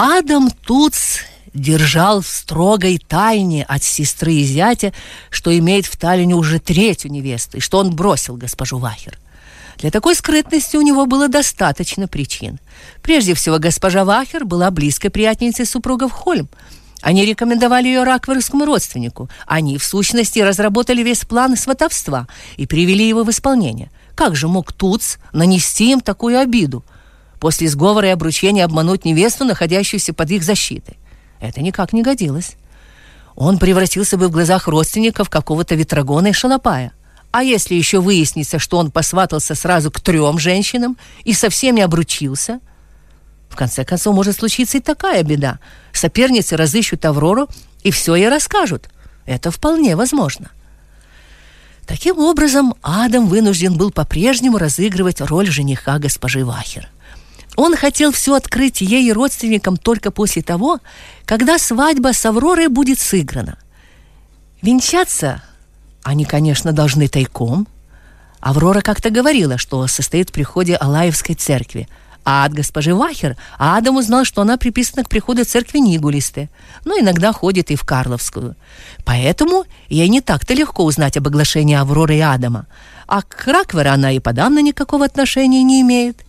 Адам Туц держал в строгой тайне от сестры и зятя, что имеет в Таллине уже третью невесту, и что он бросил госпожу Вахер. Для такой скрытности у него было достаточно причин. Прежде всего, госпожа Вахер была близкой приятельницей супругов Хольм. Они рекомендовали ее ракверскому родственнику. Они, в сущности, разработали весь план сватовства и привели его в исполнение. Как же мог Туц нанести им такую обиду? После сговора и обручения обмануть невесту, находящуюся под их защитой. Это никак не годилось. Он превратился бы в глазах родственников какого-то ветрогона и шалопая. А если еще выяснится, что он посватался сразу к трем женщинам и совсем не обручился, в конце концов может случиться и такая беда. Соперницы разыщут Аврору и все ей расскажут. Это вполне возможно. Таким образом, Адам вынужден был по-прежнему разыгрывать роль жениха госпожи Вахер. Он хотел все открыть ей и родственникам только после того, когда свадьба с Авророй будет сыграна. Венчаться они, конечно, должны тайком. Аврора как-то говорила, что состоит в приходе Алаевской церкви. А от госпожи Вахер Адам узнал, что она приписана к приходу церкви Нигулисты, но иногда ходит и в Карловскую. Поэтому ей не так-то легко узнать об оглашении Авроры и Адама. А к Раквера она и подавно никакого отношения не имеет.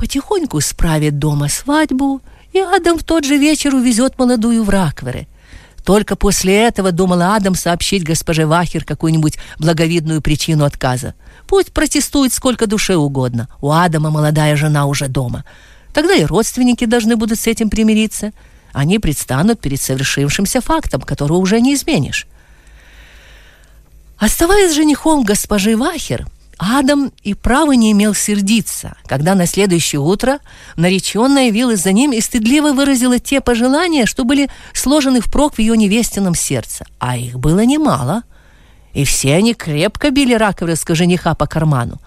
Потихоньку справит дома свадьбу, и Адам в тот же вечер увезет молодую в Ракверы – только после этого думала Адам сообщить госпоже Вахер какую-нибудь благовидную причину отказа. Пусть протестует сколько душе угодно. У Адама молодая жена уже дома. Тогда и родственники должны будут с этим примириться. Они предстанут перед совершившимся фактом, которого уже не изменишь. Оставаясь женихом госпожи Вахер, Адам и право не имел сердиться, когда на следующее утро нареченная явилась за ним и стыдливо выразила те пожелания, что были сложены впрок в ее невестином сердце. А их было немало. И все они крепко били раковерского жениха по карману.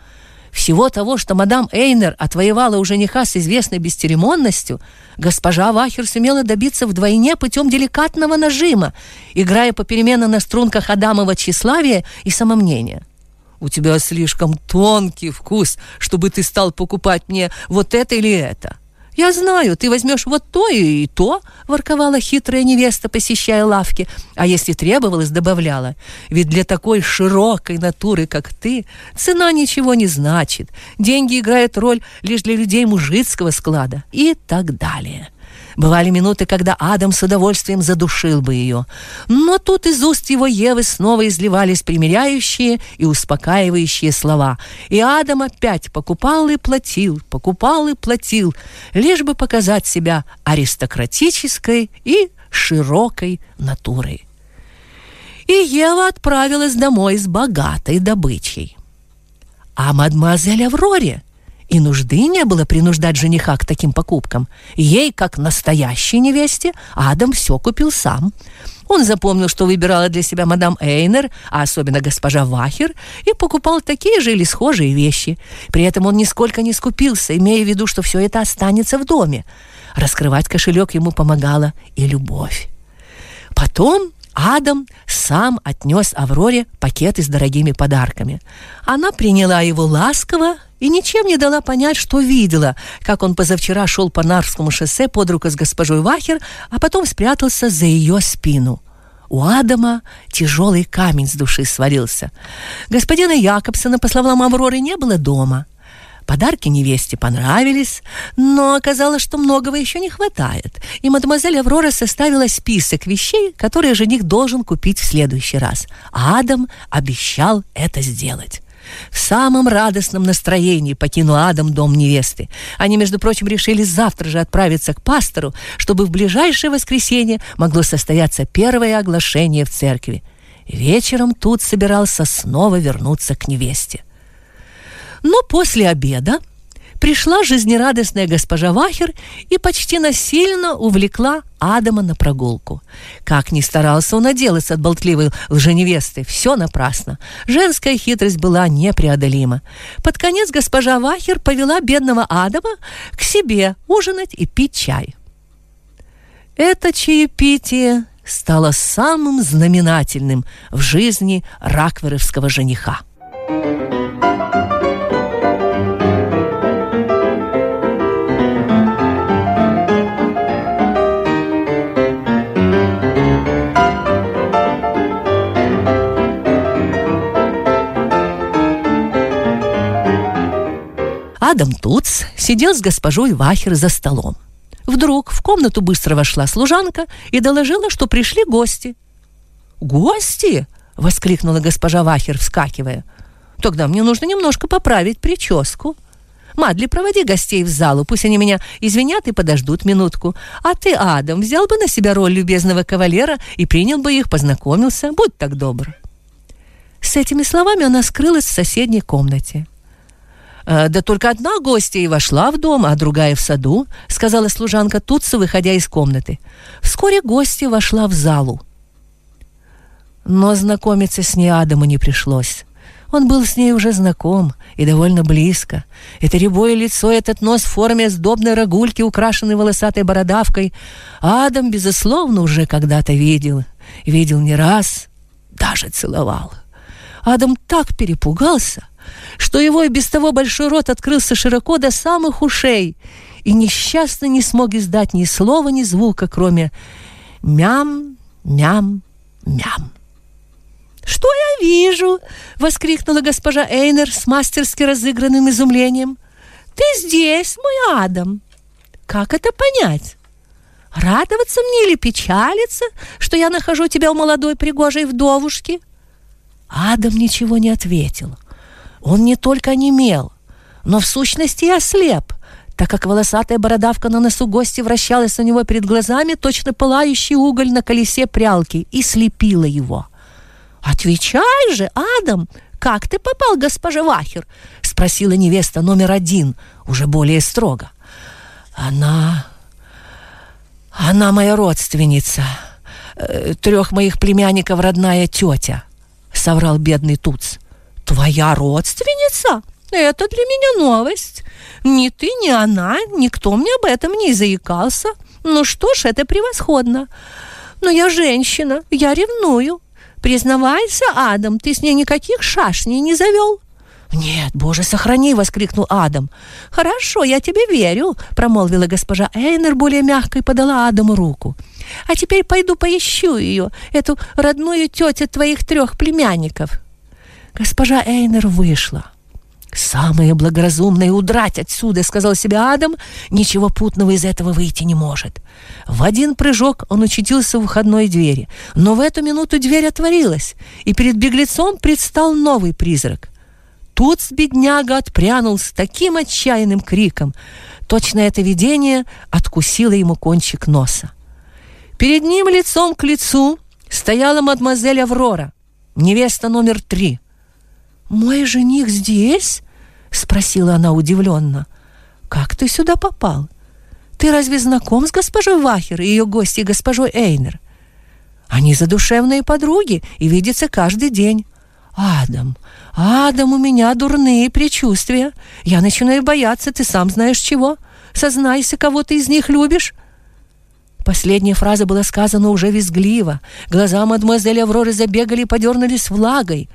Всего того, что мадам Эйнер отвоевала у жениха с известной бесцеремонностью, госпожа Вахер сумела добиться вдвойне путем деликатного нажима, играя попеременно на струнках Адамова тщеславия и самомнения – у тебя слишком тонкий вкус, чтобы ты стал покупать мне вот это или это. Я знаю, ты возьмешь вот то и то, ворковала хитрая невеста, посещая лавки, а если требовалось, добавляла. Ведь для такой широкой натуры, как ты, цена ничего не значит. Деньги играют роль лишь для людей мужицкого склада и так далее. Бывали минуты, когда Адам с удовольствием задушил бы ее. Но тут из уст его Евы снова изливались примиряющие и успокаивающие слова. И Адам опять покупал и платил, покупал и платил, лишь бы показать себя аристократической и широкой натурой. И Ева отправилась домой с богатой добычей. А мадемуазель Авроре и нужды не было принуждать жениха к таким покупкам. Ей, как настоящей невесте, Адам все купил сам. Он запомнил, что выбирала для себя мадам Эйнер, а особенно госпожа Вахер, и покупал такие же или схожие вещи. При этом он нисколько не скупился, имея в виду, что все это останется в доме. Раскрывать кошелек ему помогала и любовь. Потом Адам сам отнес Авроре пакеты с дорогими подарками. Она приняла его ласково и ничем не дала понять, что видела, как он позавчера шел по Нарвскому шоссе под руку с госпожой Вахер, а потом спрятался за ее спину. У Адама тяжелый камень с души свалился. Господина Якобсона, по словам Авроры, не было дома. Подарки невесте понравились, но оказалось, что многого еще не хватает. И мадемуазель Аврора составила список вещей, которые жених должен купить в следующий раз. А Адам обещал это сделать. В самом радостном настроении покинул Адам дом невесты. Они, между прочим, решили завтра же отправиться к пастору, чтобы в ближайшее воскресенье могло состояться первое оглашение в церкви. Вечером тут собирался снова вернуться к невесте. Но после обеда пришла жизнерадостная госпожа Вахер и почти насильно увлекла Адама на прогулку. Как ни старался он отделаться от болтливой лженевесты, все напрасно. Женская хитрость была непреодолима. Под конец госпожа Вахер повела бедного Адама к себе ужинать и пить чай. Это чаепитие стало самым знаменательным в жизни ракверовского жениха. Адам Туц сидел с госпожой Вахер за столом. Вдруг в комнату быстро вошла служанка и доложила, что пришли гости. «Гости?» — воскликнула госпожа Вахер, вскакивая. «Тогда мне нужно немножко поправить прическу». Мадли, проводи гостей в залу, пусть они меня извинят и подождут минутку. А ты, Адам, взял бы на себя роль любезного кавалера и принял бы их, познакомился. Будь так добр». С этими словами она скрылась в соседней комнате. «Э, «Да только одна гостья и вошла в дом, а другая в саду», — сказала служанка Тутса, выходя из комнаты. Вскоре гостья вошла в залу. Но знакомиться с ней Адаму не пришлось. Он был с ней уже знаком и довольно близко. Это рябое лицо, этот нос в форме сдобной рогульки, украшенный волосатой бородавкой, Адам, безусловно, уже когда-то видел. Видел не раз, даже целовал. Адам так перепугался, что его и без того большой рот открылся широко до самых ушей, и несчастно не смог издать ни слова, ни звука, кроме «мям, мям, мям». «Что я вижу?» — воскликнула госпожа Эйнер с мастерски разыгранным изумлением. «Ты здесь, мой Адам. Как это понять? Радоваться мне или печалиться, что я нахожу тебя у молодой пригожей вдовушки?» Адам ничего не ответил. Он не только онемел, но в сущности и ослеп, так как волосатая бородавка на носу гостя вращалась у него перед глазами, точно пылающий уголь на колесе прялки, и слепила его. «Отвечай же, Адам, как ты попал, госпожа Вахер?» — спросила невеста номер один, уже более строго. «Она... она моя родственница, э, трех моих племянников родная тетя», — соврал бедный Туц. «Твоя родственница? Это для меня новость. Ни ты, ни она, никто мне об этом не заикался. Ну что ж, это превосходно. Но я женщина, я ревную. Признавайся, Адам, ты с ней никаких шашней не завел. «Нет, Боже, сохрани!» — воскликнул Адам. «Хорошо, я тебе верю», — промолвила госпожа Эйнер более мягко и подала Адаму руку. «А теперь пойду поищу ее, эту родную тетю твоих трех племянников». Госпожа Эйнер вышла. «Самое благоразумное — удрать отсюда», — сказал себе Адам. «Ничего путного из этого выйти не может». В один прыжок он очутился в входной двери. Но в эту минуту дверь отворилась, и перед беглецом предстал новый призрак. Тут бедняга отпрянул с таким отчаянным криком. Точно это видение откусило ему кончик носа. Перед ним лицом к лицу стояла мадемуазель Аврора, невеста номер три. «Мой жених здесь?» — спросила она удивленно. «Как ты сюда попал? Ты разве знаком с госпожой Вахер и ее гостьей госпожой Эйнер? Они задушевные подруги и видятся каждый день. Адам, Адам, у меня дурные предчувствия. Я начинаю бояться, ты сам знаешь чего. Сознайся, кого ты из них любишь». Последняя фраза была сказана уже визгливо. Глаза мадемуазель Авроры забегали и подернулись влагой.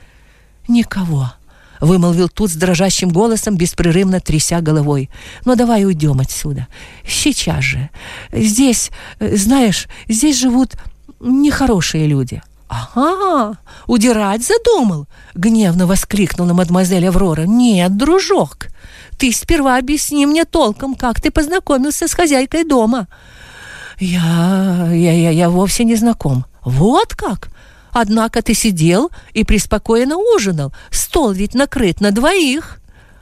«Никого», — вымолвил тут с дрожащим голосом, беспрерывно тряся головой. «Но давай уйдем отсюда. Сейчас же. Здесь, знаешь, здесь живут нехорошие люди». «Ага, удирать задумал!» — гневно воскликнула мадемуазель Аврора. «Нет, дружок, ты сперва объясни мне толком, как ты познакомился с хозяйкой дома». «Я... я... я, я вовсе не знаком». «Вот как? Однако ты сидел и преспокойно ужинал. Стол ведь накрыт на двоих».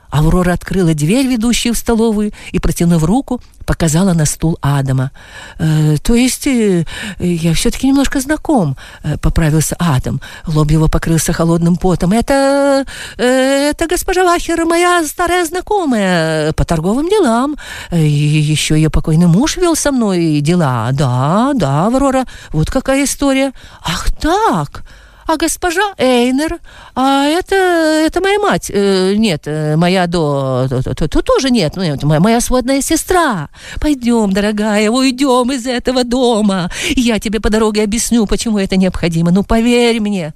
Аврора открыла дверь, ведущую в столовую, и, протянув руку, показала на стул Адама. «Э, «То есть э, я все-таки немножко знаком», э, — поправился Адам. Лоб его покрылся холодным потом. «Это... Э, это госпожа Вахер, моя старая знакомая, по торговым делам. И еще ее покойный муж вел со мной дела. Да, да, Аврора, вот какая история». «Ах так!» А госпожа Эйнер, а это, это моя мать, э, нет, э, моя до, тут тоже нет, ну, моя, моя сводная сестра. Пойдем, дорогая, уйдем из этого дома. Я тебе по дороге объясню, почему это необходимо. Ну, поверь мне.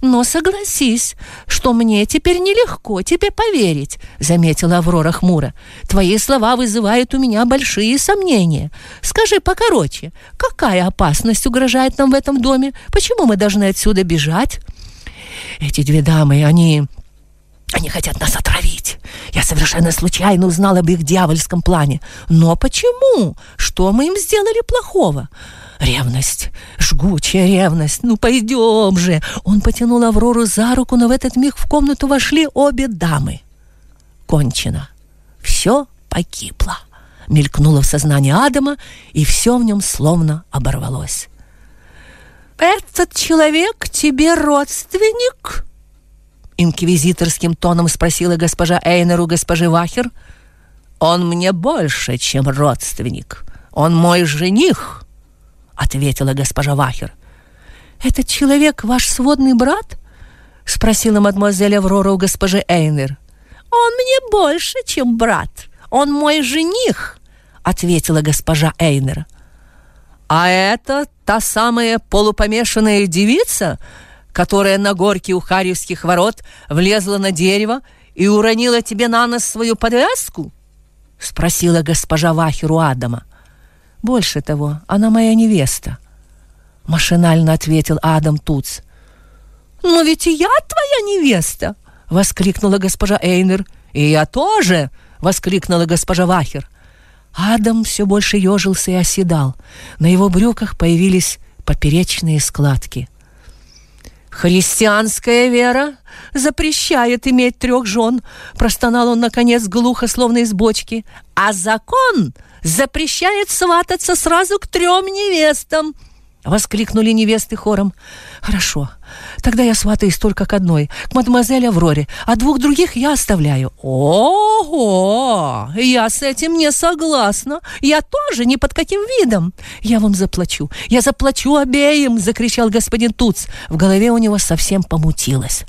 Но согласись, что мне теперь нелегко тебе поверить, заметила Аврора хмуро. Твои слова вызывают у меня большие сомнения. Скажи покороче, какая опасность угрожает нам в этом доме? Почему мы должны отсюда бежать? Эти две дамы, они Они хотят нас отравить. Я совершенно случайно узнал об их дьявольском плане. Но почему? Что мы им сделали плохого? Ревность, жгучая ревность. Ну, пойдем же. Он потянул Аврору за руку, но в этот миг в комнату вошли обе дамы. Кончено. Все погибло. Мелькнуло в сознании Адама, и все в нем словно оборвалось. «Этот человек тебе родственник?» Инквизиторским тоном спросила госпожа Эйнеру госпожи Вахер. «Он мне больше, чем родственник. Он мой жених», — ответила госпожа Вахер. «Этот человек ваш сводный брат?» — спросила мадемуазель Аврора у госпожи Эйнер. «Он мне больше, чем брат. Он мой жених», — ответила госпожа Эйнер. «А это та самая полупомешанная девица, которая на горке у Харьевских ворот влезла на дерево и уронила тебе на нос свою подвязку?» — спросила госпожа Вахеру Адама. «Больше того, она моя невеста», — машинально ответил Адам Туц. «Но ведь и я твоя невеста!» — воскликнула госпожа Эйнер. «И я тоже!» — воскликнула госпожа Вахер. Адам все больше ежился и оседал. На его брюках появились поперечные складки. «Христианская вера запрещает иметь трех жен», — простонал он, наконец, глухо, словно из бочки. «А закон запрещает свататься сразу к трем невестам», — воскликнули невесты хором. «Хорошо, тогда я сватаюсь только к одной, к мадемуазель Авроре, а двух других я оставляю». «Ого! Я с этим не согласна. Я тоже ни под каким видом. Я вам заплачу. Я заплачу обеим!» — закричал господин Туц. В голове у него совсем помутилось.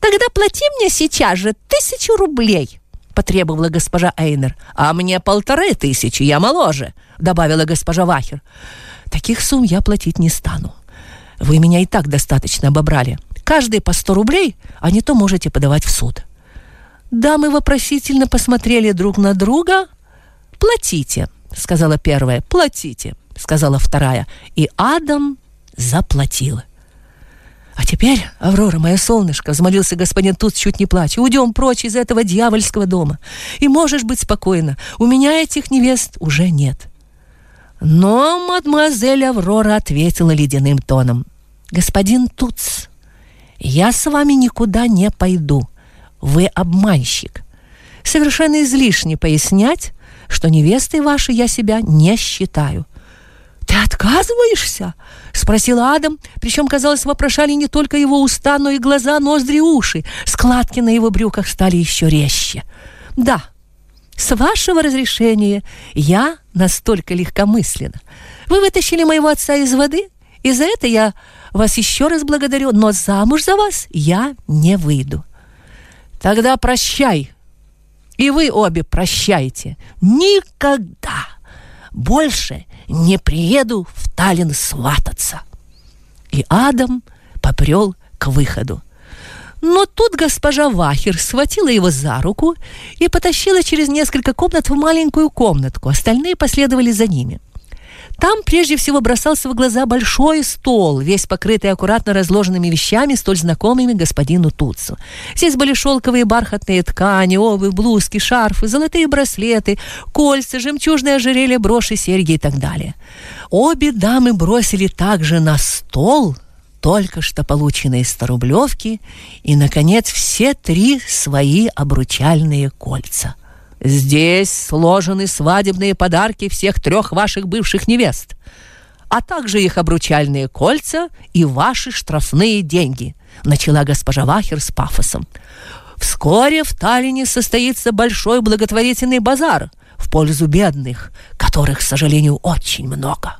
«Тогда плати мне сейчас же тысячу рублей!» — потребовала госпожа Эйнер. «А мне полторы тысячи, я моложе!» — добавила госпожа Вахер. Таких сумм я платить не стану. Вы меня и так достаточно обобрали. Каждый по сто рублей, а не то можете подавать в суд. Дамы вопросительно посмотрели друг на друга. «Платите», — сказала первая. «Платите», — сказала вторая. И Адам заплатил. «А теперь, Аврора, мое солнышко», — взмолился господин Тут, чуть не плача, «уйдем прочь из этого дьявольского дома. И можешь быть спокойна, у меня этих невест уже нет». Но мадемуазель Аврора ответила ледяным тоном. «Господин Туц, я с вами никуда не пойду. Вы обманщик. Совершенно излишне пояснять, что невестой вашей я себя не считаю». «Ты отказываешься?» — спросил Адам, причем, казалось, вопрошали не только его уста, но и глаза, ноздри, уши. Складки на его брюках стали еще резче. «Да», с вашего разрешения я настолько легкомысленна. Вы вытащили моего отца из воды, и за это я вас еще раз благодарю, но замуж за вас я не выйду. Тогда прощай. И вы обе прощайте. Никогда больше не приеду в Таллин свататься. И Адам попрел к выходу. Но тут госпожа Вахер схватила его за руку и потащила через несколько комнат в маленькую комнатку. Остальные последовали за ними. Там прежде всего бросался в глаза большой стол, весь покрытый аккуратно разложенными вещами, столь знакомыми господину Туцу. Здесь были шелковые бархатные ткани, обувь, блузки, шарфы, золотые браслеты, кольца, жемчужные ожерелья, броши, серьги и так далее. Обе дамы бросили также на стол только что полученные 100 рублевки и, наконец, все три свои обручальные кольца. Здесь сложены свадебные подарки всех трех ваших бывших невест, а также их обручальные кольца и ваши штрафные деньги, начала госпожа Вахер с пафосом. Вскоре в Таллине состоится большой благотворительный базар в пользу бедных, которых, к сожалению, очень много.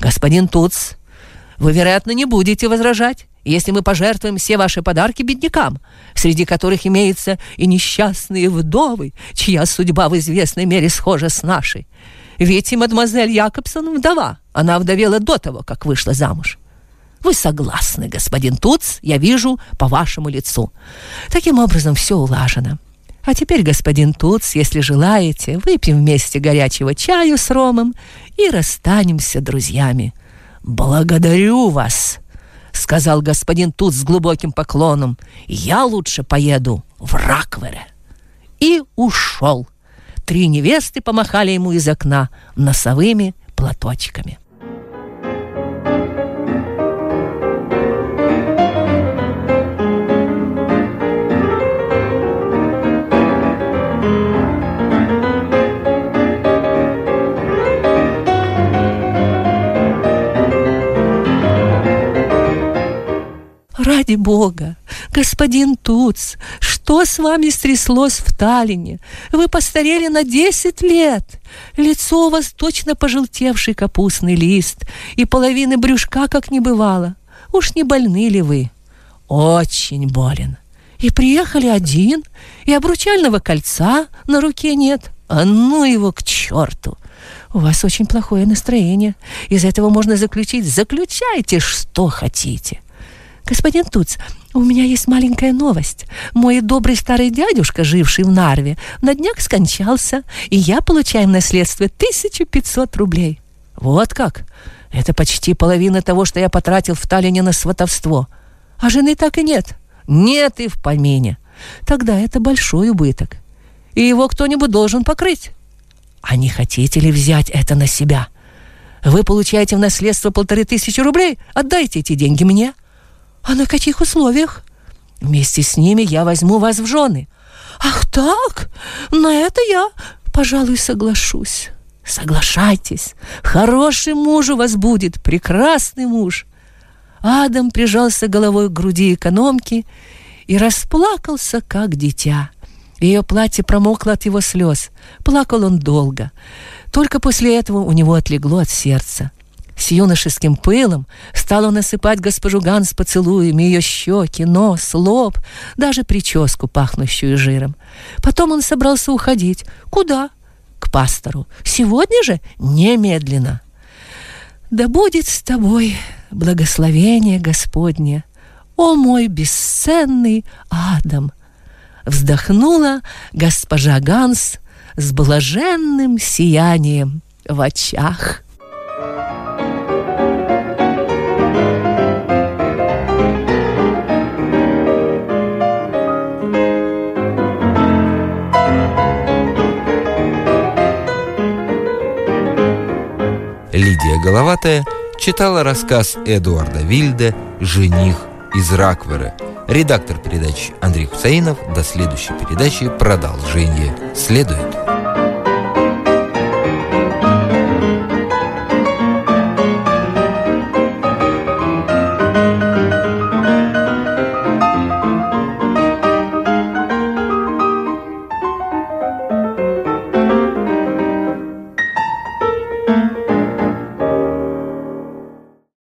Господин Туц вы, вероятно, не будете возражать, если мы пожертвуем все ваши подарки беднякам, среди которых имеются и несчастные вдовы, чья судьба в известной мере схожа с нашей. Ведь и мадемуазель Якобсон вдова. Она вдовела до того, как вышла замуж. Вы согласны, господин Туц, я вижу по вашему лицу. Таким образом, все улажено. А теперь, господин Туц, если желаете, выпьем вместе горячего чаю с ромом и расстанемся друзьями. «Благодарю вас!» — сказал господин Тут с глубоким поклоном. «Я лучше поеду в Раквере». И ушел. Три невесты помахали ему из окна носовыми платочками. Ради Бога, господин Туц, что с вами стряслось в Таллине? Вы постарели на десять лет. Лицо у вас точно пожелтевший капустный лист, и половины брюшка как не бывало. Уж не больны ли вы? Очень болен. И приехали один, и обручального кольца на руке нет. А ну его к черту! У вас очень плохое настроение. Из этого можно заключить, заключайте, что хотите. «Господин Туц, у меня есть маленькая новость. Мой добрый старый дядюшка, живший в Нарве, на днях скончался, и я получаю в наследство 1500 рублей». «Вот как? Это почти половина того, что я потратил в Таллине на сватовство. А жены так и нет. Нет и в помине. Тогда это большой убыток. И его кто-нибудь должен покрыть. А не хотите ли взять это на себя? Вы получаете в наследство полторы тысячи рублей? Отдайте эти деньги мне». А на каких условиях? Вместе с ними я возьму вас в жены. Ах так? На это я, пожалуй, соглашусь. Соглашайтесь. Хороший муж у вас будет, прекрасный муж. Адам прижался головой к груди экономки и расплакался, как дитя. Ее платье промокло от его слез. Плакал он долго. Только после этого у него отлегло от сердца. С юношеским пылом стал он насыпать госпожу Ганс поцелуями ее щеки, нос, лоб, даже прическу, пахнущую жиром. Потом он собрался уходить. Куда? К пастору. Сегодня же? Немедленно. Да будет с тобой благословение Господне, о мой бесценный Адам! Вздохнула госпожа Ганс с блаженным сиянием в очах. Лидия Головатая читала рассказ Эдуарда Вильда «Жених из Раквера». Редактор передачи Андрей Хусаинов. До следующей передачи продолжение следует.